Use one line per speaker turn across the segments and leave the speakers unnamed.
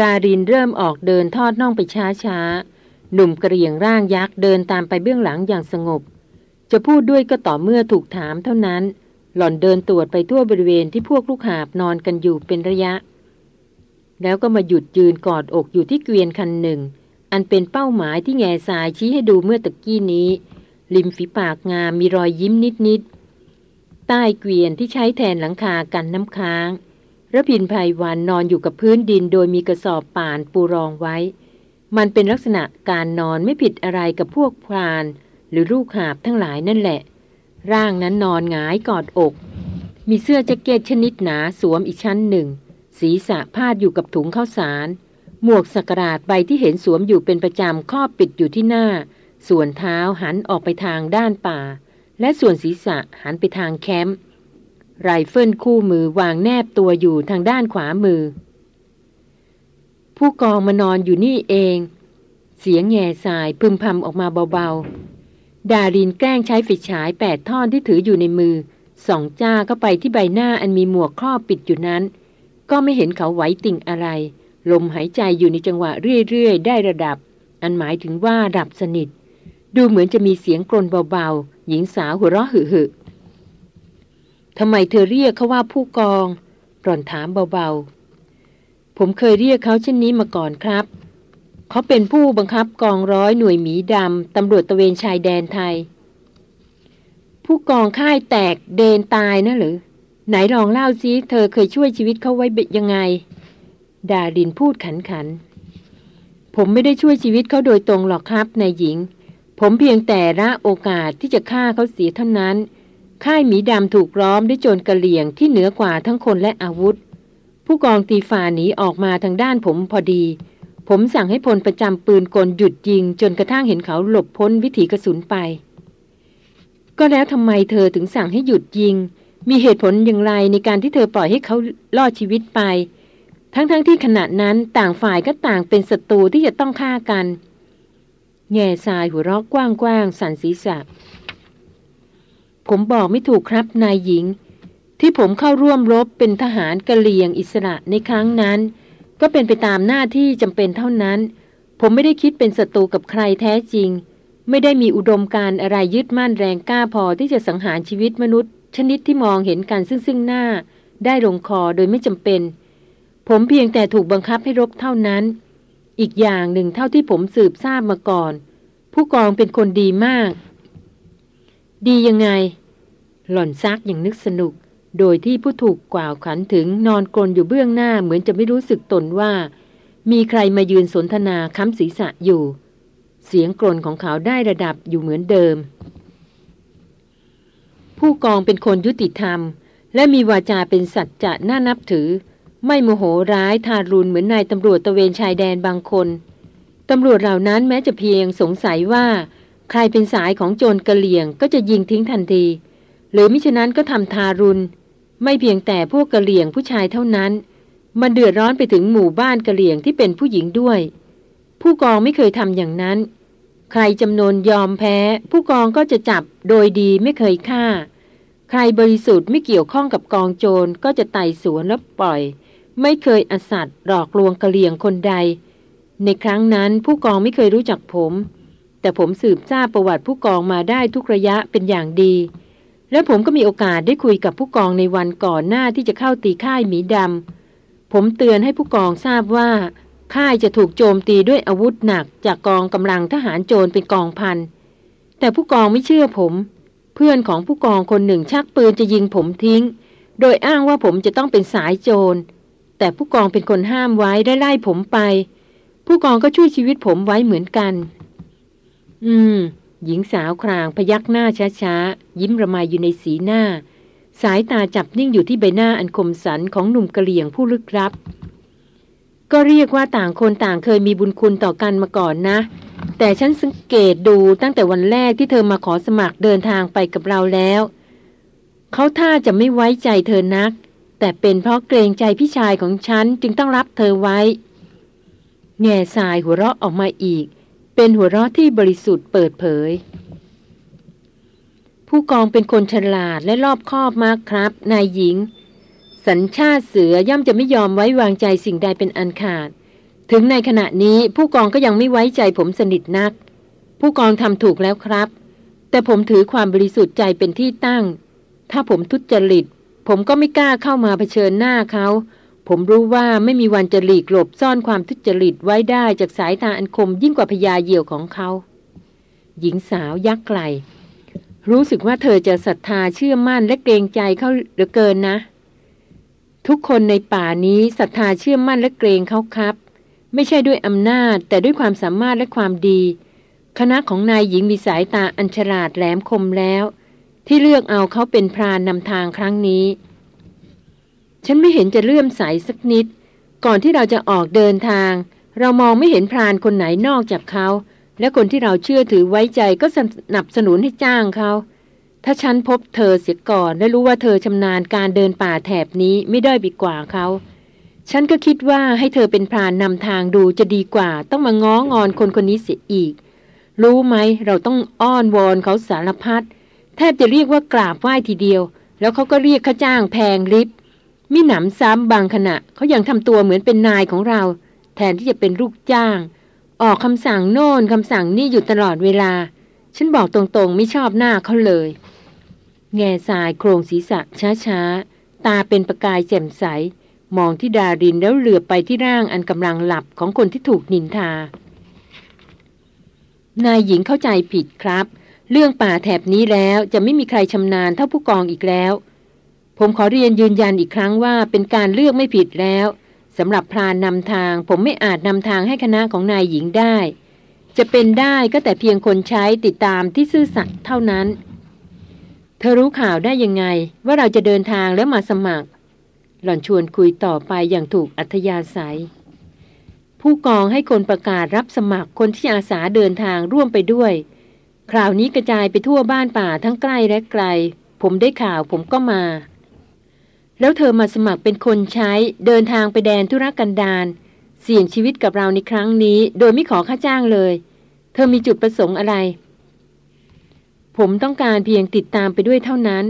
ดารินเริ่มออกเดินทอดน่องไปช้าๆ หนุ่มกระเหรี่ยงร่างยักษ์เดินตามไปเบื้องหลังอย่างสงบ จะพูดด้วยก็ต่อเมื่อถูกถามเท่านั้น หล่อนเดินตรวจไปทั่วบริเวณที่พวกลูกหาบนอนกันอยู่เป็นระยะ แล้วก็มาหยุดยืนกอดอกอยู่ที่เกวียนคันหนึ่ง อันเป็นเป้าหมายที่แง่สายชี้ให้ดูเมื่อตะกี้นี้ ริมฝีปากงามมีรอยยิ้มนิดๆ ใต้เกวียนที่ใช้แทนหลังคากันน้ำค้าง ระพินภัยวันนอนอยู่กับพื้นดินโดยมีกระสอบป่านปูรองไว้ มันเป็นลักษณะการนอนไม่ผิดอะไรกับพวกพราน หรือลูกหาบทั้งหลายนั่นแหละ ร่างนั้นนอนหงายกอดอก มีเสื้อแจ็คเก็ตชนิดหนาสวมอีกชั้นหนึ่ง ศีรษะพาดอยู่กับถุงข้าวสาร หมวกสกราดใบที่เห็นสวมอยู่เป็นประจำครอบปิดอยู่ที่หน้า ส่วนเท้าหันออกไปทางด้านป่า และส่วนศีรษะหันไปทางแคมป์ ไรเฟิลคู่มือวางแนบตัวอยู่ทางด้านขวามือ ผู้กองมานอนอยู่นี่เอง เสียงแงซายพึมพำออกมาเบาๆ ดารินแกล้งใช้ไฟฉายแปดท่อนที่ถืออยู่ในมือส่องจ้าเข้าไปที่ใบหน้าอันมีหมวกครอบปิดอยู่นั้น ก็ไม่เห็นเขาไหวติงอะไร ลมหายใจอยู่ในจังหวะเรื่อยๆ ได้ระดับ อันหมายถึงว่าหลับสนิท ดูเหมือนจะมีเสียงกรนเบาๆ หญิงสาวหัวเราะหึ ทำไมเธอเรียกเขาว่าผู้กองร่อนถามเบาๆ ผมเคยเรียกเขาเช่นนี้มาก่อนครับ เขาเป็นผู้บังคับกองร้อยหน่วยหมีดำตำรวจตะเวนชายแดนไทย ผู้กองค่ายแตกเดนตายนะหรือ ไหนลองเล่าซิเธอเคยช่วยชีวิตเขาไว้ยังไง ดาดินพูดขันขัน ผมไม่ได้ช่วยชีวิตเขาโดยตรงหรอกครับนายหญิง ผมเพียงแต่ละโอกาสที่จะฆ่าเขาเสียเท่านั้น ค่ายหมีดำถูกล้อมด้วยโจรกระเหลี่ยงที่เหนือกว่าทั้งคนและอาวุธ ผู้กองตีฝ่าหนีออกมาทางด้านผมพอดี ผมสั่งให้พลประจำปืนกลหยุดยิง จนกระทั่งเห็นเขาหลบพ้นวิถีกระสุนไป ก็แล้วทำไมเธอถึงสั่งให้หยุดยิง มีเหตุผลอย่างไรในการที่เธอปล่อยให้เขาลอดชีวิตไป ทั้งๆทที่ขณะนั้นต่างฝ่ายก็ต่างเป็นศัตรูที่จะต้องฆ่ากัน แง่ทรายหัวเราะกว้างๆสันศีรษะ ผมบอกไม่ถูกครับนายหญิง ที่ผมเข้าร่วมรบเป็นทหารกะเหลี่ยงอิสระในครั้งนั้น ก็เป็นไปตามหน้าที่จำเป็นเท่านั้น ผมไม่ได้คิดเป็นศัตรูกับใครแท้จริง ไม่ได้มีอุดมการอะไรยึดมั่นแรงกล้าพอที่จะสังหารชีวิตมนุษย์ ชนิดที่มองเห็นกันซึ่งซึ่งหน้า ได้ลงคอโดยไม่จำเป็น ผมเพียงแต่ถูกบังคับให้รบเท่านั้น อีกอย่างหนึ่งเท่าที่ผมสืบทราบมาก่อน ผู้กองเป็นคนดีมาก ดียังไง หล่อนซักอย่างนึกสนุก โดยที่ผู้ถูกกล่าวขันถึงนอนกลนอยู่เบื้องหน้าเหมือนจะไม่รู้สึกตนว่า มีใครมายืนสนทนาค้ำศีรษะอยู่ เสียงกลนของเขาได้ระดับอยู่เหมือนเดิม ผู้กองเป็นคนยุติธรรม และมีวาจาเป็นสัจจะน่านับถือ ไม่โมโหร้ายทารุณเหมือนนายตำรวจตะเวนชายแดนบางคนตำรวจเหล่านั้นแม้จะเพียงสงสัยว่า ใครเป็นสายของโจรกระเหลี่ยงก็จะยิงทิ้งทันที หรือมิฉะนั้นก็ทำทารุณ ไม่เพียงแต่พวกกระเหลี่ยงผู้ชายเท่านั้น มันเดือดร้อนไปถึงหมู่บ้านกระเหลี่ยงที่เป็นผู้หญิงด้วย ผู้กองไม่เคยทำอย่างนั้น ใครจำนวนยอมแพ้ ผู้กองก็จะจับโดยดีไม่เคยฆ่า ใครบริสุทธิ์ไม่เกี่ยวข้องกับกองโจรก็จะไต่สวนแล้วปล่อย ไม่เคยอสัตว์หลอกลวงกระเหลี่ยงคนใด ในครั้งนั้นผู้กองไม่เคยรู้จักผม แต่ผมสืบทราบประวัติผู้กองมาได้ทุกระยะเป็นอย่างดี และผมก็มีโอกาสได้คุยกับผู้กองในวันก่อนหน้าที่จะเข้าตีค่ายหมีดำผมเตือนให้ผู้กองทราบว่า ค่ายจะถูกโจมตีด้วยอาวุธหนักจากกองกำลังทหารโจรเป็นกองพัน แต่ผู้กองไม่เชื่อผม เพื่อนของผู้กองคนหนึ่งชักปืนจะยิงผมทิ้ง โดยอ้างว่าผมจะต้องเป็นสายโจร แต่ผู้กองเป็นคนห้ามไว้ได้ไล่ผมไป ผู้กองก็ช่วยชีวิตผมไว้เหมือนกัน อืม หญิงสาวครางพยักหน้าช้าๆ ยิ้มระมายอยู่ในสีหน้า สายตาจับนิ่งอยู่ที่ใบหน้าอันคมสันของหนุ่มกะเหลี่ยงผู้ลึกลับ ก็เรียกว่าต่างคนต่างเคยมีบุญคุณต่อกันมาก่อนนะ แต่ฉันสังเกตดูตั้งแต่วันแรกที่เธอมาขอสมัครเดินทางไปกับเราแล้ว เขาท่าจะไม่ไว้ใจเธอนัก แต่เป็นเพราะเกรงใจพี่ชายของฉันจึงต้องรับเธอไว้ แง่สายหัวเราะออกมาอีก เป็นหัวเราะที่บริสุทธิ์เปิดเผย ผู้กองเป็นคนฉลาดและรอบคอบมากครับ นายหญิง สัญชาติเสือย่อมจะไม่ยอมไว้วางใจสิ่งใดเป็นอันขาด ถึงในขณะนี้ผู้กองก็ยังไม่ไว้ใจผมสนิทนัก ผู้กองทำถูกแล้วครับ แต่ผมถือความบริสุทธิ์ใจเป็นที่ตั้ง ถ้าผมทุจริต ผมก็ไม่กล้าเข้ามาเผชิญหน้าเขา ผมรู้ว่าไม่มีวันจะหลีกหลบซ่อนความทุจริตไว้ได้จากสายตาอันคมยิ่งกว่าพยาเหี่ยวของเขา หญิงสาวยักไกลรู้สึกว่าเธอจะศรัทธาเชื่อมั่นและเกรงใจเขาเหลือเกินนะ ทุกคนในป่านี้ศรัทธาเชื่อมั่นและเกรงเขาครับ ไม่ใช่ด้วยอำนาจ แต่ด้วยความสามารถและความดี คณะของนายหญิงมีสายตาอัญฉลาดแหลมคมแล้ว ที่เลือกเอาเขาเป็นพรานนำทางครั้งนี้ ฉันไม่เห็นจะเลื่อมใสสักนิด ก่อนที่เราจะออกเดินทาง เรามองไม่เห็นพรานคนไหนนอกจากเขา และคนที่เราเชื่อถือไว้ใจก็สนับสนุนให้จ้างเขาถ้าฉันพบเธอเสียก่อนและรู้ว่าเธอชำนาญการเดินป่าแถบนี้ไม่ได้บีกว่าเขาฉันก็คิดว่าให้เธอเป็นพรานนำทางดูจะดีกว่า ต้องมาง้องอนคนคนนี้เสียอีก รู้ไหมเราต้องอ้อนวอนเขาสารพัดแทบจะเรียกว่ากราบไหว้ทีเดียว แล้วเขาก็เรียกค่าจ้างแพงลิบ มิหนำซ้ำบางขณะเขายังทำตัวเหมือนเป็นนายของเรา แทนที่จะเป็นลูกจ้าง ออกคำสั่งโน่นคำสั่งนี่อยู่ตลอดเวลา ฉันบอกตรงๆ ไม่ชอบหน้าเขาเลย แง่ทรายโครงศีรษะช้าๆ ตาเป็นประกายแจ่มใส มองที่ดารินแล้วเหลือไปที่ร่างอันกำลังหลับของคนที่ถูกนินทา นายหญิงเข้าใจผิดครับ เรื่องป่าแถบนี้แล้วจะไม่มีใครชำนาญเท่าผู้กองอีกแล้ว ผมขอเรียนยืนยันอีกครั้งว่าเป็นการเลือกไม่ผิดแล้วสำหรับพรานนำทาง ผมไม่อาจนำทางให้คณะของนายหญิงได้ จะเป็นได้ก็แต่เพียงคนใช้ติดตามที่ซื่อสัตย์เท่านั้น เธอรู้ข่าวได้ยังไง ว่าเราจะเดินทางแล้วมาสมัคร หล่อนชวนคุยต่อไปอย่างถูกอัธยาศัย ผู้กองให้คนประกาศรับสมัครคนที่อาสาเดินทางร่วมไปด้วย คราวนี้กระจายไปทั่วบ้านป่าทั้งใกล้และไกล ผมได้ข่าวผมก็มา แล้วเธอมาสมัครเป็นคนใช้เดินทางไปแดนธุรกันดารเสี่ยงชีวิตกับเราในครั้งนี้ โดยไม่ขอค่าจ้างเลย เธอมีจุดประสงค์อะไร ผมต้องการเพียงติดตามไปด้วยเท่านั้น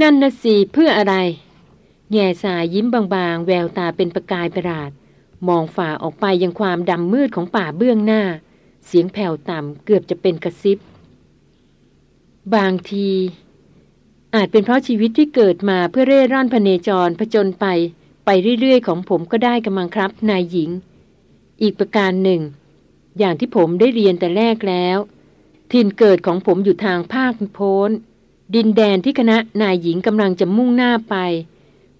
นั่นนะสิเพื่ออะไร แง่สายยิ้มบางๆ แววตาเป็นประกายประหลาด มองฝ่าออกไปยังความดำมืดของป่าเบื้องหน้า เสียงแผ่วต่ำเกือบจะเป็นกระซิบ บางที อาจเป็นเพราะชีวิตที่เกิดมาเพื่อเร่ร่อนพเนจรผจญไป ไปเรื่อยๆ ของผมก็ได้กำลังครับ นายหญิง อีกประการหนึ่ง อย่างที่ผมได้เรียนแต่แรกแล้วถิ่นเกิดของผมอยู่ทางภาคโพ้น ดินแดนที่คณะนายหญิงกำลังจะมุ่งหน้าไป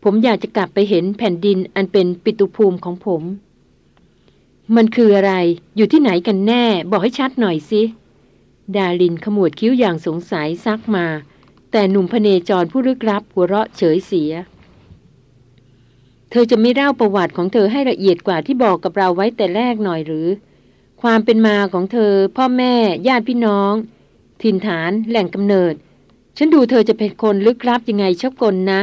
ผมอยากจะกลับไปเห็นแผ่นดินอันเป็นปิตุภูมิของผม มันคืออะไรอยู่ที่ไหนกันแน่ บอกให้ชัดหน่อยสิ ดาลินขมวดคิ้วอย่างสงสัยซักมา แต่หนุ่มพเนจรผู้ลึกลับหัวเราะเฉยเสีย เธอจะไม่เล่าประวัติของเธอให้ละเอียดกว่าที่บอกกับเราไว้แต่แรกหน่อยหรือ ความเป็นมาของเธอ พ่อแม่ ญาติพี่น้อง ถิ่นฐาน แหล่งกำเนิด ฉันดูเธอจะเป็นคนลึกลับยังไงชอบกลนะ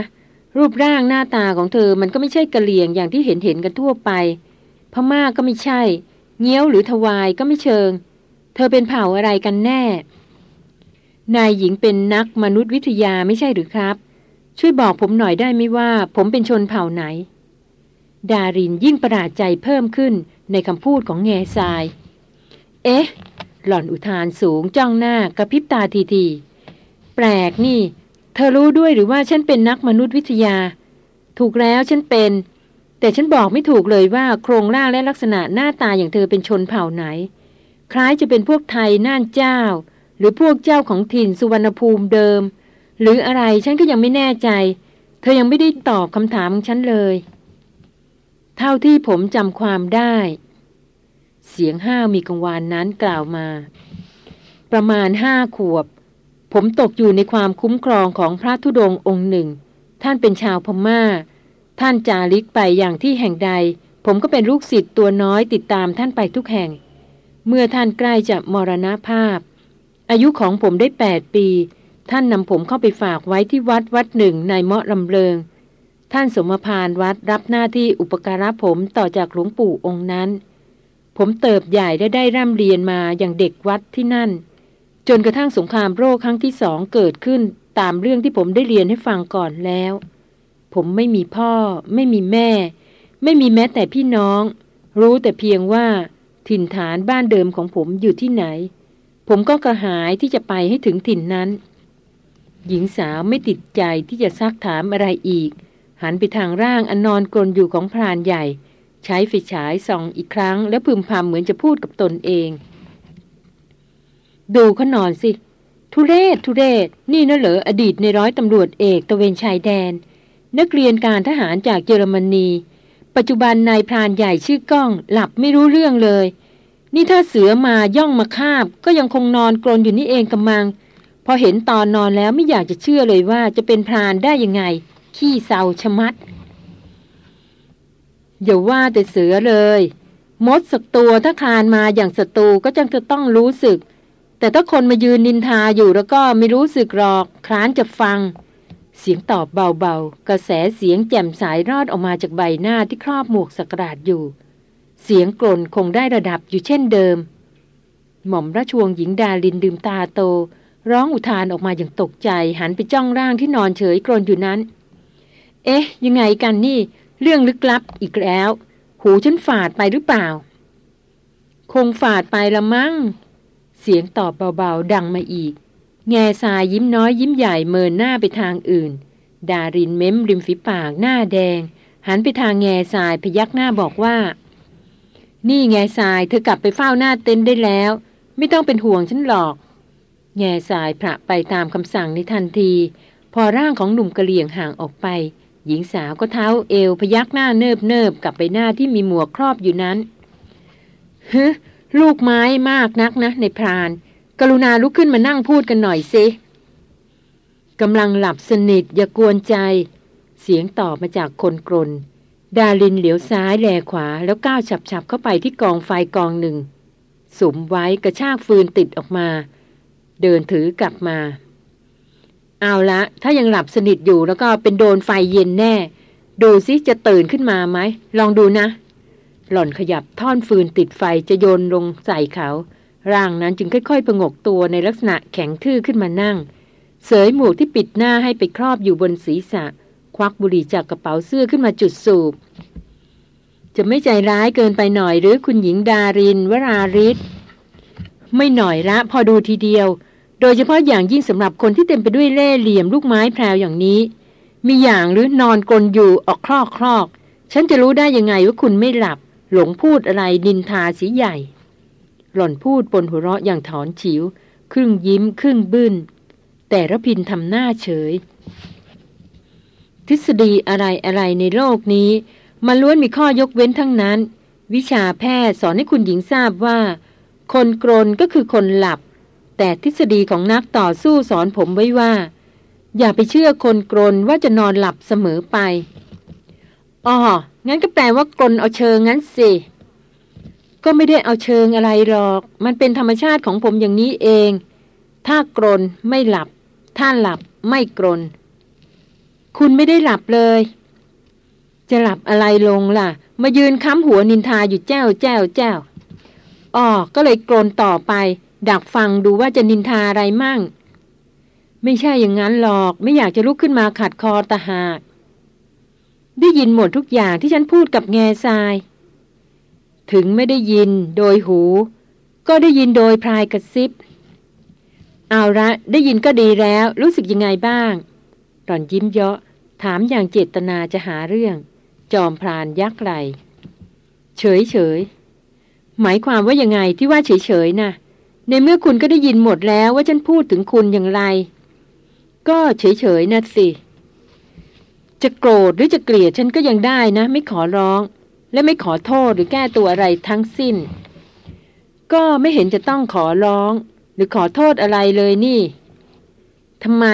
รูปร่างหน้าตาของเธอมันก็ไม่ใช่กะเหลี่ยงอย่างที่เห็นเห็นกันทั่วไป พม่าก็ไม่ใช่ เงี้ยวหรือทวายก็ไม่เชิง เธอเป็นเผ่าอะไรกันแน่ นายหญิงเป็นนักมนุษยวิทยาไม่ใช่หรือครับ ช่วยบอกผมหน่อยได้ไหมว่า ผมเป็นชนเผ่าไหน ดารินยิ่งประหลาดใจเพิ่มขึ้นในคำพูดของแง่ทราย เอ๊ะ หล่อนอุทานสูงจ้องหน้ากระพริบตาทีทีแปลกนี่ เธอรู้ด้วยหรือว่าฉันเป็นนักมนุษยวิทยา ถูกแล้วฉันเป็น แต่ฉันบอกไม่ถูกเลยว่าโครงร่างและลักษณะหน้าตาอย่างเธอเป็นชนเผ่าไหน คล้ายจะเป็นพวกไทยน่านเจ้า หรือพวกเจ้าของถิ่นสุวรรณภูมิเดิม หรืออะไรฉันก็ยังไม่แน่ใจ เธอยังไม่ได้ตอบคำถามของฉันเลย เท่าที่ผมจำความได้ เสียงห้าวมีกังวานนั้นกล่าวมา ประมาณห้าขวบ ผมตกอยู่ในความคุ้มครองของพระธุดงค์องค์หนึ่ง ท่านเป็นชาวพมา่า ท่านจาริกไปอย่างที่แห่งใด ผมก็เป็นลูกศิษย์ตัวน้อยติดตามท่านไปทุกแห่ง เมื่อท่านใกล้จะมรณภาพ อายุของผมได้แปดปี ท่านนำผมเข้าไปฝากไว้ที่วัดวัดหนึ่งในเมาะลำเลิง ท่านสมภารวัดรับหน้าที่อุปการะผมต่อจากหลวงปู่องค์นั้น ผมเติบใหญ่และได้ร่ำเรียนมาอย่างเด็กวัดที่นั่น จนกระทั่งสงครามโรคครั้งที่สองเกิดขึ้นตามเรื่องที่ผมได้เรียนให้ฟังก่อนแล้ว ผมไม่มีพ่อ ไม่มีแม่ ไม่มีแม้แต่พี่น้อง รู้แต่เพียงว่าถิ่นฐานบ้านเดิมของผมอยู่ที่ไหน ผมก็กระหายที่จะไปให้ถึงถิ่นนั้น หญิงสาวไม่ติดใจที่จะซักถามอะไรอีก หันไปทางร่างอนนอนกลนอยู่ของพรานใหญ่ ใช้ไฟฉายส่องอีกครั้ง แล้วพึมพำเหมือนจะพูดกับตนเอง ดูเขานอนสิ ทุเรศทุเรศ นี่น่ะเหรออดีตในร้อยตำรวจเอกตะเวนชายแดน นักเรียนการทหารจากเยอรมนี ปัจจุบันนายพรานใหญ่ชื่อก้อง หลับไม่รู้เรื่องเลย นี่ถ้าเสือมาย่องมาคาบ ก็ยังคงนอนกรนอยู่นี่เองกำมัง พอเห็นตอนนอนแล้วไม่อยากจะเชื่อเลยว่าจะเป็นพรานได้ยังไง ขี้เศร้าชะมัดอย่าว่าแต่เสือเลย มดสักตัวถ้าคานมาอย่างศัตรูก็จังจะต้องรู้สึก แต่ถ้าคนมายืนนินทาอยู่แล้วก็ไม่รู้สึกหรอกคลานจะฟัง เสียงตอบเบาๆ กระแสเสียงแจ่มสายรอดออกมาจากใบหน้าที่ครอบหมวกสกราดอยู่ เสียงกลนคงได้ระดับอยู่เช่นเดิม หม่อมราชวงศ์หญิงดาลินดื่มตาโต ร้องอุทานออกมาอย่างตกใจหันไปจ้องร่างที่นอนเฉยกลนอยู่นั้น เอ๊ะ ยังไงกันนี่ เรื่องลึกลับอีกแล้ว หูฉันฝาดไปหรือเปล่า คงฝาดไปละมั้งเสียงตอบเบาๆ ดังมาอีก แง่ทรายยิ้มน้อยยิ้มใหญ่เมินหน้าไปทางอื่น ดารินเม้มริมฝีปากหน้าแดง หันไปทางแง่ทรายพยักหน้าบอกว่า นี่แง่ทรายเธอกลับไปเฝ้าหน้าเต็นได้แล้ว ไม่ต้องเป็นห่วงฉันหรอก แง่ทรายพระไปตามคำสั่งในทันที พอร่างของหนุ่มกะเหลี่ยงห่างออกไป หญิงสาวก็เท้าเอวพยักหน้าเนิบเนิบกับไปหน้าที่มีหมวกครอบอยู่นั้นฮึลูกไม้มากนักนะ ในพราน กรุณาลุกขึ้นมานั่งพูดกันหน่อยสิกำลังหลับสนิทอย่ากวนใจ เสียงตอบมาจากคนกรน ดาลินเหลียวซ้ายแลขวาแล้วก้าวฉับๆเข้าไปที่กองไฟกองหนึ่งสมไว้กระชากฟืนติดออกมา เดินถือกลับมา เอาละ ถ้ายังหลับสนิทอยู่แล้วก็เป็นโดนไฟเย็นแน่ ดูซิจะตื่นขึ้นมาไหม ลองดูนะ หล่อนขยับท่อนฟืนติดไฟจะโยนลงใส่เขา ร่างนั้นจึงค่อยๆประงกตัวในลักษณะแข็งทื่อขึ้นมานั่ง เสยหมวกที่ปิดหน้าให้ไปครอบอยู่บนศีรษะ ควักบุหรี่จากกระเป๋าเสื้อขึ้นมาจุดสูบ จะไม่ใจร้ายเกินไปหน่อยหรือคุณหญิงดาริน วราริศไม่หน่อยละพอดูทีเดียว โดยเฉพาะอย่างยิ่งสำหรับคนที่เต็มไปด้วยเล่ห์เหลี่ยมลูกไม้แพรวอย่างนี้ มีอย่างหรือนอนกลนอยู่ออกคลอกคลอก ฉันจะรู้ได้ยังไงว่าคุณไม่หลับ หลงพูดอะไรดินทาสีใหญ่ หล่อนพูดปนหัวเราะอย่างถอนฉิว ครึ่งยิ้ม ครึ่งบึ้นแต่ระพินทำหน้าเฉย ทฤษฎีอะไรอะไรในโลกนี้มันล้วนมีข้อยกเว้นทั้งนั้น วิชาแพทย์สอนให้คุณหญิงทราบว่า คนกรนก็คือคนหลับ แต่ทฤษฎีของนักต่อสู้สอนผมไว้ว่า อย่าไปเชื่อคนกรนว่าจะนอนหลับเสมอไปอ๋องั้นก็แปลว่ากรนเอาเชิงงั้นสิ ก็ไม่ได้เอาเชิงอะไรหรอก มันเป็นธรรมชาติของผมอย่างนี้เอง ถ้ากรนไม่หลับ ถ้าหลับไม่กรน คุณไม่ได้หลับเลย จะหลับอะไรลงล่ะ มายืนค้ำหัวนินทาอยู่แจ้วแจ้วแจ้วอ๋อก็เลยกรนต่อไป ดักฟังดูว่าจะนินทาอะไรมั่ง ไม่ใช่อย่างนั้นหรอก ไม่อยากจะลุกขึ้นมาขัดคอตาหากได้ยินหมดทุกอย่างที่ฉันพูดกับแง่ทราย ถึงไม่ได้ยินโดยหู ก็ได้ยินโดยพลายกระซิบ เอาละได้ยินก็ดีแล้ว รู้สึกยังไงบ้าง หล่อนยิ้มเยาะ ถามอย่างเจตนาจะหาเรื่อง จอมพรานยักไหลเฉยเฉยหมายความว่ายังไงที่ว่าเฉยเฉยนะ่ะในเมื่อคุณก็ได้ยินหมดแล้วว่าฉันพูดถึงคุณอย่างไร ก็เฉยเฉยนะสิ จะโกรธหรือจะเกลียดฉันก็ยังได้นะ ไม่ขอร้อง และไม่ขอโทษหรือแก้ตัวอะไรทั้งสิ้น ก็ไม่เห็นจะต้องขอร้อง หรือขอโทษอะไรเลยนี่ทำไม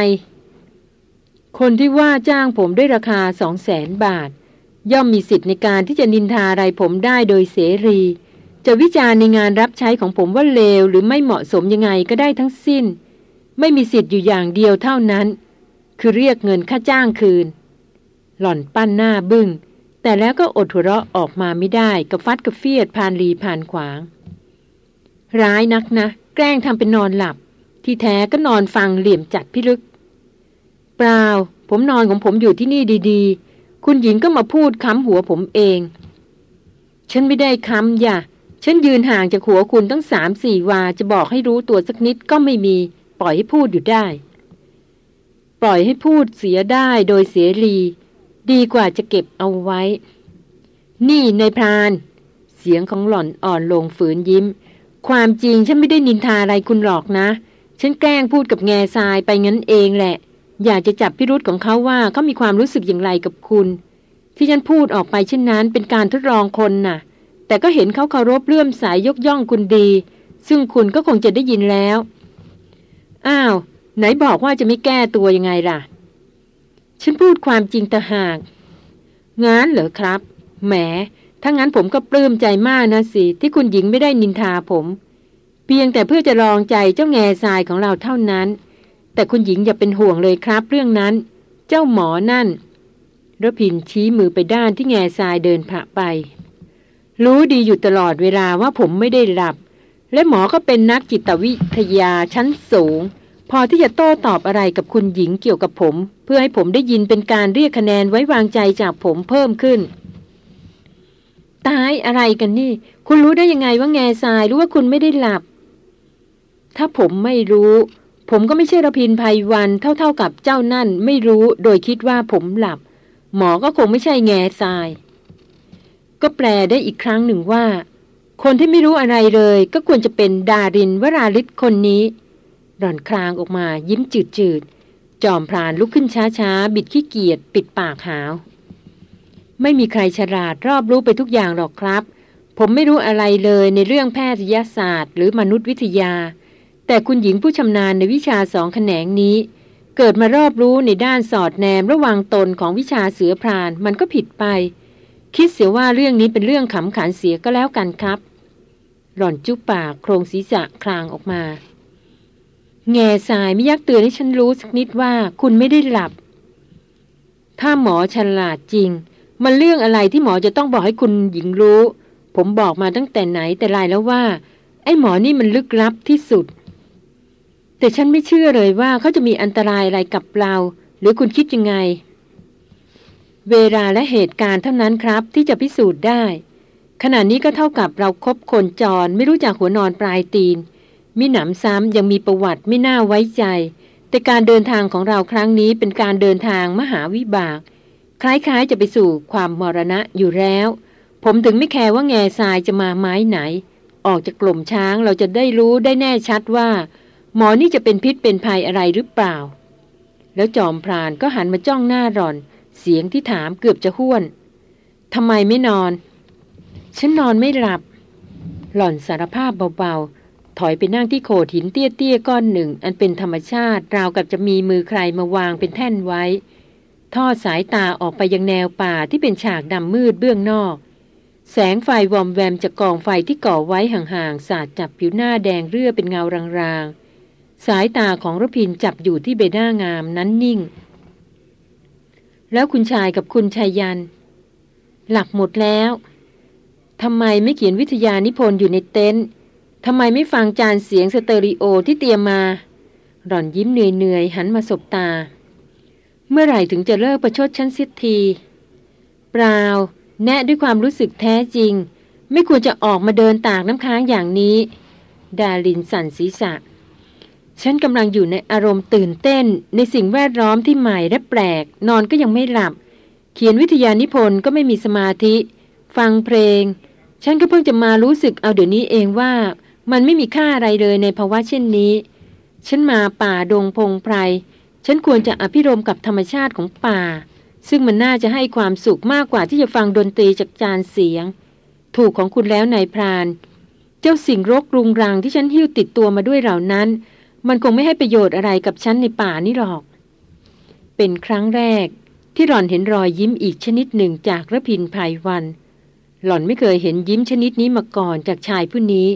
คนที่ว่าจ้างผมด้วยราคาสองแสนบาท ย่อมมีสิทธิ์ในการที่จะนินทาอะไรผมได้โดยเสรี จะวิจารณ์ในงานรับใช้ของผมว่าเลวหรือไม่เหมาะสมยังไงก็ได้ทั้งสิ้น ไม่มีสิทธิ์อยู่อย่างเดียวเท่านั้น คือเรียกเงินค่าจ้างคืน หล่อนปั้นหน้าบึง้ง แต่แล้วก็อดหัวเราะออกมาไม่ได้กับฟัดกับเฟียดผ่านรีผ่านขวาง ร้ายนักนะ แกล้งทำเป็นนอนหลับ ที่แท้ก็นอนฟังเหลี่ยมจัดพิลึก เปล่า ผมนอนของผมอยู่ที่นี่ดีๆ คุณหญิงก็มาพูดค้ำหัวผมเอง ฉันไม่ได้คำอย่าฉันยืนห่างจากหัวคุณตั้งสามสี่วา จะบอกให้รู้ตัวสักนิดก็ไม่มี ปล่อยให้พูดอยู่ได้ ปล่อยให้พูดเสียได้โดยเสียรี ดีกว่าจะเก็บเอาไว้ นี่ในพราน เสียงของหล่อนอ่อนลงฝืนยิ้ม ความจริงฉันไม่ได้นินทาอะไรคุณหรอกนะ ฉันแกล้งพูดกับแง่ทรายไปงั้นเองแหละ อยากจะจับพิรุษของเขาว่าเขามีความรู้สึกอย่างไรกับคุณ ที่ฉันพูดออกไปเช่นนั้นเป็นการทดลองคนน่ะ แต่ก็เห็นเขาเคารพเลื่อมสายยกย่องคุณดี ซึ่งคุณก็คงจะได้ยินแล้ว อ้าว ไหนบอกว่าจะไม่แก้ตัวยังไงล่ะ ฉันพูดความจริงตะหากงานเหรอครับ แหม ถ้างั้นผมก็ปลื้มใจมากนะสิ ที่คุณหญิงไม่ได้นินทาผม เพียงแต่เพื่อจะลองใจเจ้าแง่ทรายของเราเท่านั้น แต่คุณหญิงอย่าเป็นห่วงเลยครับเรื่องนั้น เจ้าหมอนั่นระพินชี้มือไปด้านที่แง่ทรายเดินผ่าไป รู้ดีอยู่ตลอดเวลาว่าผมไม่ได้หลับ และหมอก็เป็นนักจิตวิทยาชั้นสูง พอที่จะโต้ตอบอะไรกับคุณหญิงเกี่ยวกับผม เพื่อให้ผมได้ยินเป็นการเรียกคะแนนไว้วางใจจากผมเพิ่มขึ้น ตายอะไรกันนี่ คุณรู้ได้ยังไงว่าแง่ทรายรู้ว่าคุณไม่ได้หลับ ถ้าผมไม่รู้ ผมก็ไม่ใช่ระพินภัยวันเท่าๆกับเจ้านั่นไม่รู้โดยคิดว่าผมหลับ หมอก็คงไม่ใช่แง่ทราย ก็แปลได้อีกครั้งหนึ่งว่า คนที่ไม่รู้อะไรเลย ก็ควรจะเป็นดารินวราลิศคนนี้ร่อนคลางออกมายิ้มจืดจืดจอมพรานลุกขึ้นช้าช้าบิดขี้เกียจปิดปากหาว ไม่มีใครฉลาดรอบรู้ไปทุกอย่างหรอกครับ ผมไม่รู้อะไรเลยในเรื่องแพทยศาสตร์ หรือมนุษยวิทยา แต่คุณหญิงผู้ชำนาญในวิชาสองแขนงนี้ เกิดมารอบรู้ในด้านสอดแนมระวังตนของวิชาเสือพรานมันก็ผิดไป คิดเสียว่าเรื่องนี้เป็นเรื่องขำขันเสียก็แล้วกันครับ หล่อนจุปปากโครงศีรษะคลางออกมา แง่สายไม่ยักเตือนให้ฉันรู้สักนิดว่าคุณไม่ได้หลับ ถ้าหมอฉลาดจริง มันเรื่องอะไรที่หมอจะต้องบอกให้คุณหญิงรู้ ผมบอกมาตั้งแต่ไหนแต่ไรแล้วว่า ไอ้หมอนี่มันลึกลับที่สุด แต่ฉันไม่เชื่อเลยว่าเขาจะมีอันตรายอะไรกับเรา หรือคุณคิดยังไง เวลาและเหตุการณ์เท่านั้นครับที่จะพิสูจน์ได้ ขณะนี้ก็เท่ากับเราครบคนจรไม่รู้จักหัวนอนปลายตีน มิหนำซ้ำยังมีประวัติไม่น่าไว้ใจ แต่การเดินทางของเราครั้งนี้เป็นการเดินทางมหาวิบาก คล้ายๆจะไปสู่ความมรณะอยู่แล้ว ผมถึงไม่แคร์ว่าแง่ทรายจะมาไม้ไหน ออกจากกลุ่มช้างเราจะได้รู้ได้แน่ชัดว่า หมอนี่จะเป็นพิษเป็นภัยอะไรหรือเปล่า แล้วจอมพรานก็หันมาจ้องหน้าร่อน เสียงที่ถามเกือบจะห้วนทำไมไม่นอน ฉันนอนไม่หลับ หล่อนสารภาพเบาๆ ถอยไปนั่งที่โขดหินเตี้ยๆก้อนหนึ่ง อันเป็นธรรมชาติ ราวกับจะมีมือใครมาวางเป็นแท่นไว้ ทอดสายตาออกไปยังแนวป่าที่เป็นฉากดำมืดเบื้องนอกแสงไฟวอมแวมจากกองไฟที่ก่อไว้ห่างๆ สาดจับผิวหน้าแดงเรื่อเป็นเงารางๆ สายตาของรพินจับอยู่ที่ใบหน้างามนั้นนิ่ง แล้วคุณชายกับคุณชายยัน หลับหมดแล้วทำไมไม่เขียนวิทยานิพนธ์อยู่ในเต็นท์ทำไมไม่ฟังจานเสียงสเตอริโอที่เตรียมมา หล่อนยิ้มเหนื่อยๆหันมาสบตา เมื่อไหร่ถึงจะเลิกประชดฉันสิที เปล่า แนะด้วยความรู้สึกแท้จริง ไม่ควรจะออกมาเดินตากน้ำค้างอย่างนี้ ดาลินสั่นศีรษะ ฉันกำลังอยู่ในอารมณ์ตื่นเต้น ในสิ่งแวดล้อมที่ใหม่และแปลก นอนก็ยังไม่หลับ เขียนวิทยานิพนธ์ก็ไม่มีสมาธิ ฟังเพลง ฉันก็เพิ่งจะมารู้สึกเอาเดี๋ยวนี้เองว่า มันไม่มีค่าอะไรเลยในภาวะเช่นนี้ ฉันมาป่าดงพงไพร ฉันควรจะอภิรมกับธรรมชาติของป่า ซึ่งมันน่าจะให้ความสุขมากกว่าที่จะฟังดนตรีจากจานเสียง ถูกของคุณแล้วนายพราน เจ้าสิ่งรกรุงรังที่ฉันหิ้วติดตัวมาด้วยเหล่านั้น มันคงไม่ให้ประโยชน์อะไรกับฉันในป่านี่หรอก เป็นครั้งแรกที่หล่อนเห็นรอยยิ้มอีกชนิดหนึ่งจากระพินภัยวัน หล่อนไม่เคยเห็นยิ้มชนิดนี้มาก่อนจากชายผู้นี้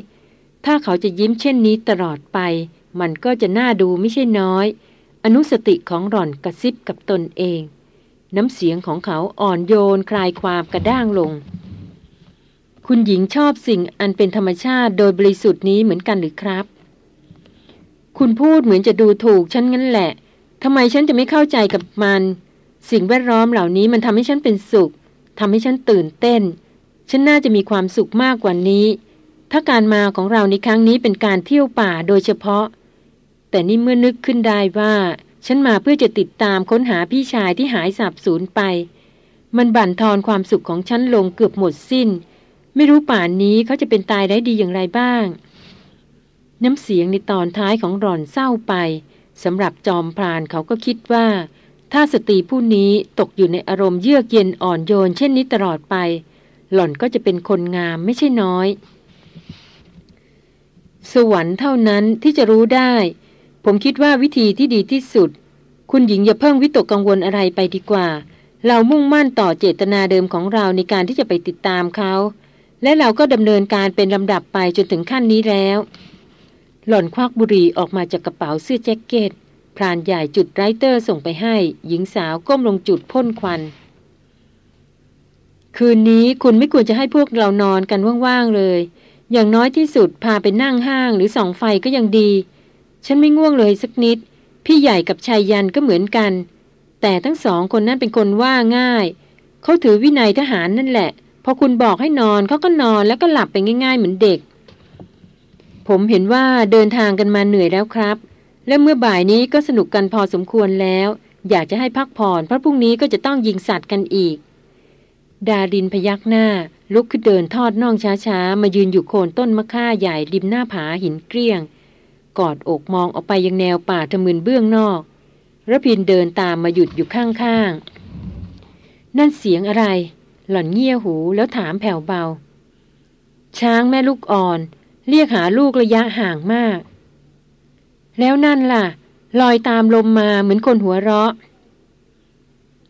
ถ้าเขาจะยิ้มเช่นนี้ตลอดไป มันก็จะน่าดูไม่ใช่น้อย อนุสติของหล่อนกระซิบกับตนเอง น้ำเสียงของเขาอ่อนโยนคลายความกระด้างลง คุณหญิงชอบสิ่งอันเป็นธรรมชาติโดยบริสุทธิ์นี้เหมือนกันหรือครับ คุณพูดเหมือนจะดูถูกฉันงั้นแหละทำไมฉันจะไม่เข้าใจกับมัน สิ่งแวดล้อมเหล่านี้มันทำให้ฉันเป็นสุขทำให้ฉันตื่นเต้น ฉันน่าจะมีความสุขมากกว่านี้ ถ้าการมาของเราในครั้งนี้เป็นการเที่ยวป่าโดยเฉพาะ แต่นี่เมื่อนึกขึ้นได้ว่า ฉันมาเพื่อจะติดตามค้นหาพี่ชายที่หายสับสูญไป มันบั่นทอนความสุขของฉันลงเกือบหมดสิ้น ไม่รู้ป่านนี้เขาจะเป็นตายได้ดีอย่างไรบ้าง น้ำเสียงในตอนท้ายของรอนเศร้าไปสำหรับจอมพรานเขาก็คิดว่า ถ้าสตรีผู้นี้ตกอยู่ในอารมณ์เยือกเย็นอ่อนโยน เช่นนี้ตลอดไป หล่อนก็จะเป็นคนงามไม่ใช่น้อย สวรรค์เท่านั้นที่จะรู้ได้ ผมคิดว่าวิธีที่ดีที่สุด คุณหญิงอย่าเพิ่งวิตกกังวลอะไรไปดีกว่า เรามุ่งมั่นต่อเจตนาเดิมของเราในการที่จะไปติดตามเขา และเราก็ดำเนินการเป็นลำดับไปจนถึงขั้นนี้แล้ว หล่อนควักบุหรี่ออกมาจากกระเป๋าเสื้อแจ็คเก็ต พรานใหญ่จุดไรเตอร์ส่งไปให้ หญิงสาวก้มลงจุดพ่นควัน คืนนี้คุณไม่ควรจะให้พวกเรานอนกันว่างๆเลย อย่างน้อยที่สุดพาไปนั่งห้างหรือส่องไฟก็ยังดี ฉันไม่ง่วงเลยสักนิด พี่ใหญ่กับชายยันก็เหมือนกัน แต่ทั้งสองคนนั้นเป็นคนว่าง่าย เขาถือวินัยทหารนั่นแหละ พอคุณบอกให้นอนเขาก็นอนแล้วก็หลับไปง่าย ๆ เหมือนเด็ก ผมเห็นว่าเดินทางกันมาเหนื่อยแล้วครับ และเมื่อบ่ายนี้ก็สนุกกันพอสมควรแล้ว อยากจะให้พักผ่อนเพราะพรุ่งนี้ก็จะต้องยิงสัตว์กันอีก ดารินพยักหน้า ลุกขึ้นเดินทอดน่องช้าๆ มายืนอยู่โคนต้นมะค่าใหญ่ริมหน้าผาหินเกลี้ยง กอดอกมองออกไปยังแนวป่าทะมึนเบื้องนอกระพินเดินตามมาหยุดอยู่ข้างๆ นั่นเสียงอะไร หล่อนเงี่ยหูแล้วถามแผ่วเบา ช้างแม่ลูกอ่อน เรียกหาลูกระยะห่างมาก แล้วนั่นล่ะ ลอยตามลมมาเหมือนคนหัวเราะ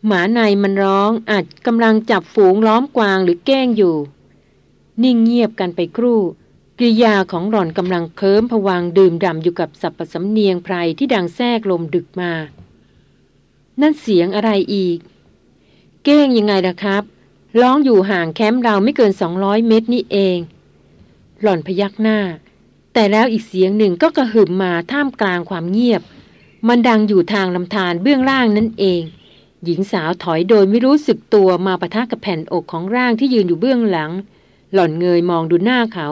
หมาในมันร้องอาจกำลังจับฝูงล้อมกวางหรือแก้งอยู่ นิ่งเงียบกันไปครู่กิริยาของหล่อนกำลังเคิมผวังดื่มด่ำอยู่กับสับปสำเนียงไพรที่ดังแทรกลมดึกมา นั่นเสียงอะไรอีก เก้งยังไงล่ะครับ ร้องอยู่ห่างแคมป์เราไม่เกินสองร้อยเมตรนี่เอง หล่อนพยักหน้า แต่แล้วอีกเสียงหนึ่งก็กระหึ่มมาท่ามกลางความเงียบ มันดังอยู่ทางลำธารเบื้องล่างนั่นเอง หญิงสาวถอยโดยไม่รู้สึกตัวมาปะทะกับแผ่นอกของร่างที่ยืนอยู่เบื้องหลัง หล่อนเงยมองดูหน้าเขา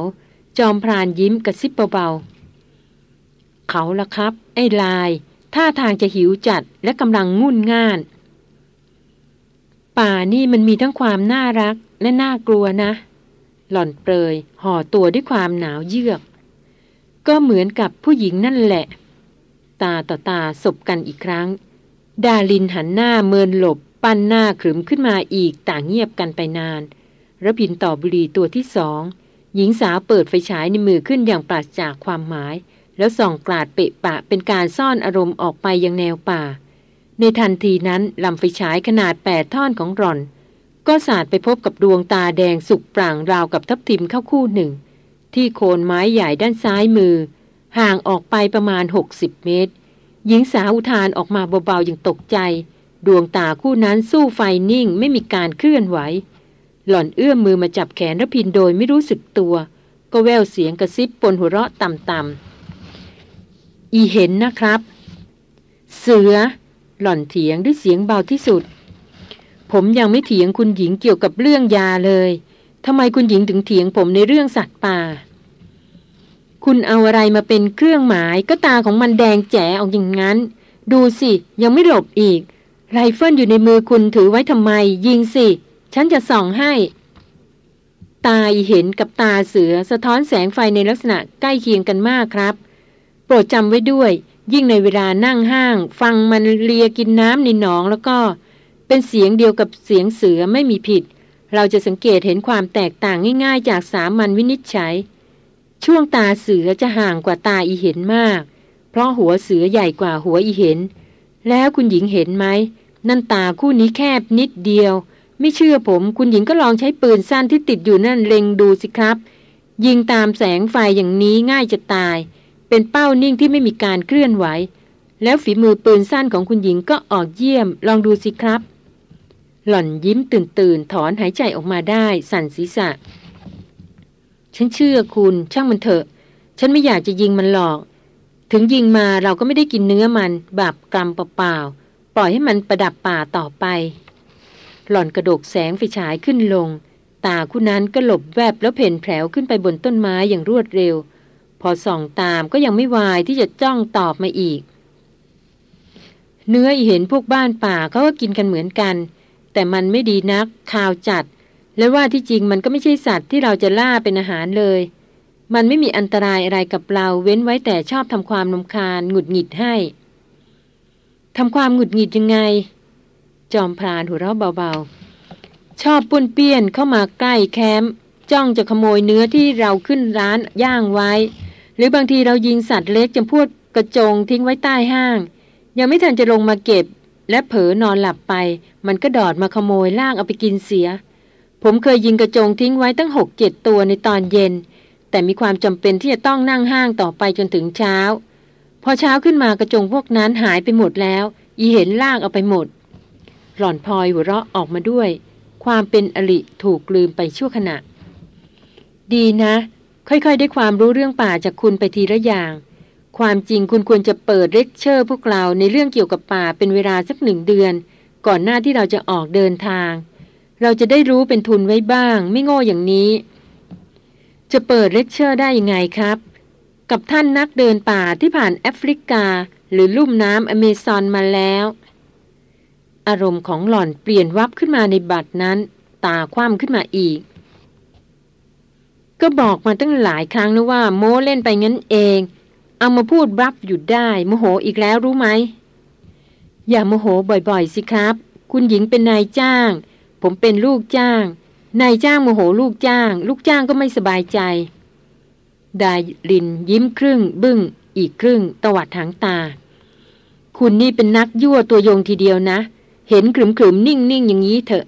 จอมพรานยิ้มกระซิบเบาๆเขาละครับ ไอ้ลายท่าทางจะหิวจัดและกำลังงุ่นง่านป่านี่มันมีทั้งความน่ารักและน่ากลัวนะ หล่อนเปรยห่อตัวด้วยความหนาวเยือก ก็เหมือนกับผู้หญิงนั่นแหละ ตาต่อตาสบกันอีกครั้ง ดาลินหันหน้าเมินหลบ ปั้นหน้าขรึมขึ้นมาอีกต่างเงียบกันไปนานระพินต่อบุรีตัวที่สองหญิงสาวเปิดไฟฉายในมือขึ้นอย่างปราศจากความหมาย แล้วส่องกลาดเปะปะเป็นการซ่อนอารมณ์ออกไปยังแนวป่า ในทันทีนั้นลำไฟฉายขนาดแปดท่อนของรอน ก็สาดไปพบกับดวงตาแดงสุกปร่างราวกับทับทิมเข้าคู่หนึ่ง ที่โคนไม้ใหญ่ด้านซ้ายมือ ห่างออกไปประมาณ 60 เมตร หญิงสาวอุทานออกมาเบาๆอย่างตกใจ ดวงตาคู่นั้นสู้ไฟนิ่งไม่มีการเคลื่อนไหว หล่อนเอื้อมมือมาจับแขนรพินโดยไม่รู้สึกตัว ก็แววเสียงกระซิบปนหัวเราะต่ำๆอีเห็นนะครับ เสือ หล่อนเถียงด้วยเสียงเบาที่สุด ผมยังไม่เถียงคุณหญิงเกี่ยวกับเรื่องยาเลยทำไมคุณหญิงถึงเถียงผมในเรื่องสัตว์ป่า คุณเอาอะไรมาเป็นเครื่องหมายก็ตาของมันแดงแจ๋ออกอย่างนั้น ดูสิ ยังไม่หลบอีก ไรเฟิลอยู่ในมือคุณถือไว้ทำไม ยิงสิ ฉันจะส่องให้ ตาอีเห็นกับตาเสือสะท้อนแสงไฟในลักษณะใกล้เคียงกันมากครับ โปรดจำไว้ด้วย ยิ่งในเวลานั่งห้าง ฟังมันเลียกินน้ำในหนองแล้วก็ เป็นเสียงเดียวกับเสียงเสือไม่มีผิด เราจะสังเกตเห็นความแตกต่างง่ายๆ จากสามัญวินิจฉัย ช่วงตาเสือจะห่างกว่าตาอีเห็นมาก เพราะหัวเสือใหญ่กว่าหัวอีเห็น แล้วคุณหญิงเห็นไหม นั่นตาคู่นี้แคบนิดเดียว ไม่เชื่อผม คุณหญิงก็ลองใช้ปืนสั้นที่ติดอยู่นั่นเล็งดูสิครับ ยิงตามแสงไฟอย่างนี้ง่ายจะตาย เป็นเป้านิ่งที่ไม่มีการเคลื่อนไหว แล้วฝีมือปืนสั้นของคุณหญิงก็ออกเยี่ยม ลองดูสิครับ หล่อนยิ้มตื่นตื่นถอนหายใจออกมาได้ สั่นศีรษะ ฉันเชื่อคุณ ช่างมันเถอะ ฉันไม่อยากจะยิงมันหรอก ถึงยิงมาเราก็ไม่ได้กินเนื้อมัน บาปกรรมเปล่าๆปล่อยให้มันประดับป่าต่อไป หล่อนกระโดกแสงไฟฉายขึ้นลง ตาคู่นั้นก็หลบแวบแล้วเพ่นแผลวขึ้นไปบนต้นไม้อย่างรวดเร็ว พอส่องตามก็ยังไม่วายที่จะจ้องตอบมาอีก เนื้ออีเห็นพวกบ้านป่าเขาก็กินกันเหมือนกัน แต่มันไม่ดีนักข่าวจัด และว่าที่จริงมันก็ไม่ใช่สัตว์ที่เราจะล่าเป็นอาหารเลย มันไม่มีอันตรายอะไรกับเราเว้นไว้แต่ชอบทำความนำคาญหงุดหงิดให้ทำความหงุดหงิดยังไง จอมพรานหัวเราะเบาๆ ชอบปุ้นเปี้ยนเข้ามาใกล้แคมป์จ้องจะขโมยเนื้อที่เราขึ้นร้านย่างไว้ หรือบางทีเรายิงสัตว์เล็กจำพวกกระจงทิ้งไว้ใต้ห้าง ยังไม่ทันจะลงมาเก็บ และเผลอนอนหลับไป มันก็ดอดมาขโมยลากเอาไปกินเสีย ผมเคยยิงกระจงทิ้งไว้ตั้งหกเจ็ดตัวในตอนเย็น แต่มีความจำเป็นที่จะต้องนั่งห้างต่อไปจนถึงเช้า พอเช้าขึ้นมากระจงพวกนั้นหายไปหมดแล้ว อีเห็นลากเอาไปหมด หล่อนพลอยหัวเราะออกมาด้วย ความเป็นอลิถูกลืมไปชั่วขณะ ดีนะ ค่อยๆ ได้ความรู้เรื่องป่าจากคุณไปทีละอย่าง ความจริงคุณควรจะเปิดเลคเชอร์พวกเราในเรื่องเกี่ยวกับป่าเป็นเวลาสักหนึ่งเดือน ก่อนหน้าที่เราจะออกเดินทาง เราจะได้รู้เป็นทุนไว้บ้าง ไม่โง่อย่างนี้ จะเปิดเลคเชอร์ได้ยังไงครับ กับท่านนักเดินป่าที่ผ่านแอฟริกา หรือลุ่มน้ำอเมซอนมาแล้ว อารมณ์ของหล่อนเปลี่ยนวับขึ้นมาในบัดนั้น ตาคว่ำขึ้นมาอีก ก็บอกมาตั้งหลายครั้งนะว่า โม้เล่นไปงั้นเอง เอามาพูดรับหยุดได้โมโหอีกแล้วรู้ไหม อย่าโมโหบ่อยๆ สิครับ คุณหญิงเป็นนายจ้าง ผมเป็นลูกจ้าง นายจ้างโมโหลูกจ้าง ลูกจ้างก็ไม่สบายใจ ดาลินยิ้มครึ่ง บึง้ง อีกครึ่ง ตวัดหางตา คุณนี่เป็นนักยั่วตัวยงทีเดียวนะ เห็นขรึมขรึมนิ่งนิ่งอย่างนี้เถอะ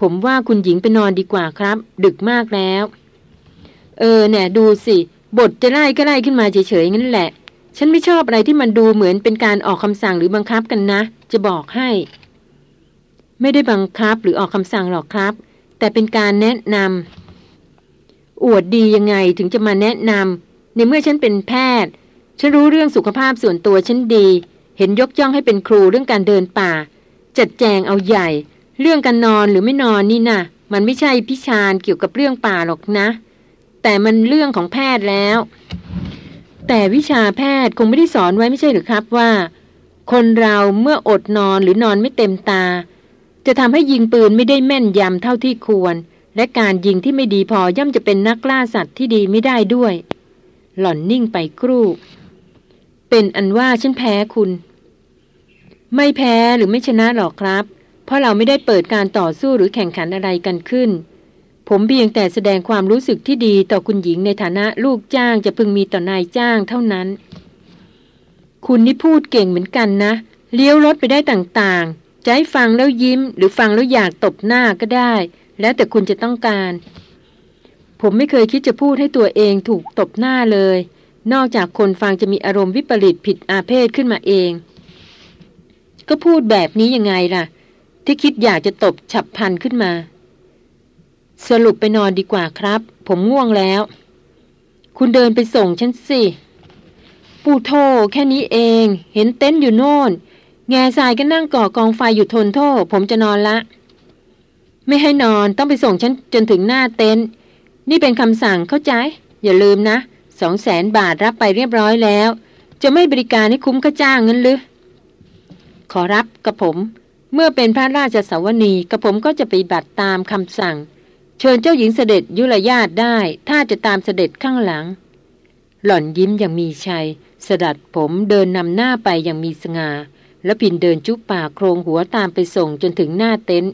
ผมว่าคุณหญิงไปนอนดีกว่าครับ ดึกมากแล้ว เออเนี่ยดูสิ บทจะไล่ก็ไล่ขึ้นมาเฉยๆงั้นแหละ ฉันไม่ชอบอะไรที่มันดูเหมือนเป็นการออกคำสั่งหรือบังคับกันนะ จะบอกให้ ไม่ได้บังคับหรือออกคำสั่งหรอกครับ แต่เป็นการแนะนำอวดดียังไงถึงจะมาแนะนำในเมื่อฉันเป็นแพทย์ ฉันรู้เรื่องสุขภาพส่วนตัวฉันดี เห็นยกย่องให้เป็นครูเรื่องการเดินป่า จัดแจงเอาใหญ่ เรื่องการนอนหรือไม่นอนนี่นะมันไม่ใช่พิชานเกี่ยวกับเรื่องป่าหรอกนะ แต่มันเรื่องของแพทย์แล้ว แต่วิชาแพทย์คงไม่ได้สอนไว้ไม่ใช่หรือครับว่า คนเราเมื่ออดนอนหรือนอนไม่เต็มตา จะทำให้ยิงปืนไม่ได้แม่นยำเท่าที่ควร และการยิงที่ไม่ดีพอย่อมจะเป็นนักล่าสัตว์ที่ดีไม่ได้ด้วย หล่อนนิ่งไปครู่ เป็นอันว่าฉันแพ้คุณ ไม่แพ้หรือไม่ชนะหรอกครับ เพราะเราไม่ได้เปิดการต่อสู้หรือแข่งขันอะไรกันขึ้น ผมเพียงแต่แสดงความรู้สึกที่ดีต่อคุณหญิงในฐานะลูกจ้างจะพึงมีต่อนายจ้างเท่านั้น คุณนี่พูดเก่งเหมือนกันนะ เลี้ยวรถไปได้ต่างๆจให้ฟังแล้วยิ้ม หรือฟังแล้วอยากตบหน้าก็ได้ แล้วแต่คุณจะต้องการ ผมไม่เคยคิดจะพูดให้ตัวเองถูกตบหน้าเลย นอกจากคนฟังจะมีอารมณ์วิปริตผิดอาเพศขึ้นมาเอง ก็พูดแบบนี้ยังไงล่ะ ที่คิดอยากจะตบฉับพันขึ้นมา สรุปไปนอนดีกว่าครับ ผมง่วงแล้ว คุณเดินไปส่งฉันสิปูโทแค่นี้เอง เห็นเต็นท์อยู่โน่น แง่ทรายก็นั่งก่อกองไฟอยู่ทนโทษผมจะนอนละ ไม่ให้นอนต้องไปส่งฉันจนถึงหน้าเต็นท์นี่เป็นคำสั่งเข้าใจ อย่าลืมนะสองแสนบาทรับไปเรียบร้อยแล้ว จะไม่บริการให้คุ้มค่าจ้างเงินหรือ ขอรับกระผม เมื่อเป็นพระราชสวนีกระผมก็จะไปบัตรตามคำสั่ง เชิญเจ้าหญิงเสด็จยุรญาตได้ ถ้าจะตามเสด็จข้างหลัง หล่อนยิ้มอย่างมีชัย สดัดผมเดินนำหน้าไปอย่างมีสง่าแล้วปินเดินจุปปากโครงหัวตามไปส่งจนถึงหน้าเต็นท์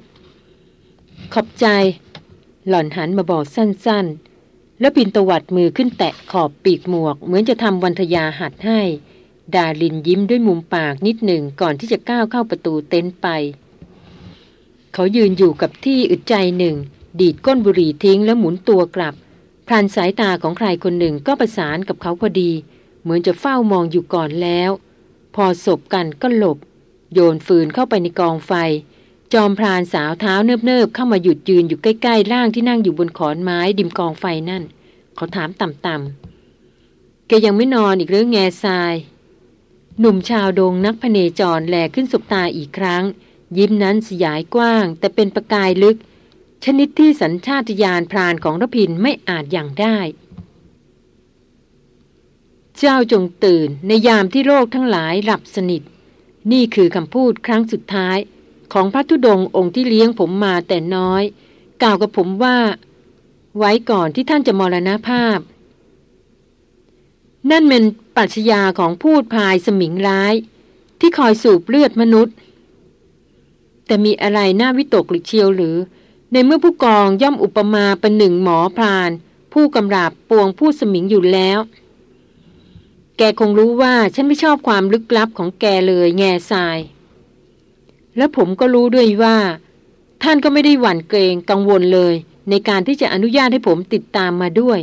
ขอบใจ หล่อนหันมาบอกสั้นๆ แล้วปินตวัดมือขึ้นแตะขอบปีกหมวก เหมือนจะทำวันทยาหัดให้ ดาลินยิ้มด้วยมุมปากนิดหนึ่งก่อนที่จะก้าวเข้าประตูเต็นท์ไป เขายืนอยู่กับที่อึดใจหนึ่ง ดีดก้นบุหรี่ทิ้งแล้วหมุนตัวกลับพลันสายตาของใครคนหนึ่งก็ประสานกับเขาพอดี เหมือนจะเฝ้ามองอยู่ก่อนแล้ว พอศบกันก็หลบ โยนฟืนเข้าไปในกองไฟ จอมพรานสาวเท้าเนิบๆเข้ามาหยุดยืนอยู่ใกล้ๆร่างที่นั่งอยู่บนขอนไม้ดิมกองไฟนั่น เขาถามต่ำๆแกยังไม่นอนอีกหรือแง่ทราย หนุ่มชาวดงนักพเนจรแหลขึ้นสบตาอีกครั้ง ยิ้มนั้นสยายกว้าง แต่เป็นประกายลึก ชนิดที่สัญชาตญาณพรานของรพินไม่อาจอย่างได้ เจ้าจงตื่นในยามที่โรคทั้งหลายหลับสนิท นี่คือคำพูดครั้งสุดท้าย ของพระธุดงค์องค์ที่เลี้ยงผมมาแต่น้อย กล่าวกับผมว่า ไว้ก่อนที่ท่านจะมรณภาพ นั่นเป็นปัชญาของพูดพายสมิงร้าย ที่คอยสูบเลือดมนุษย์ แต่มีอะไรน่าวิตกหรือเชียวหรือ ในเมื่อผู้กองย่อมอุปมาเป็นหนึ่งหมอพราน ผู้กำราบปวงผู้สมิงอยู่แล้ว แกคงรู้ว่าฉันไม่ชอบความลึกลับของแกเลยแง่ทราย และผมก็รู้ด้วยว่า ท่านก็ไม่ได้หวั่นเกรงกังวลเลย ในการที่จะอนุญาตให้ผมติดตามมาด้วย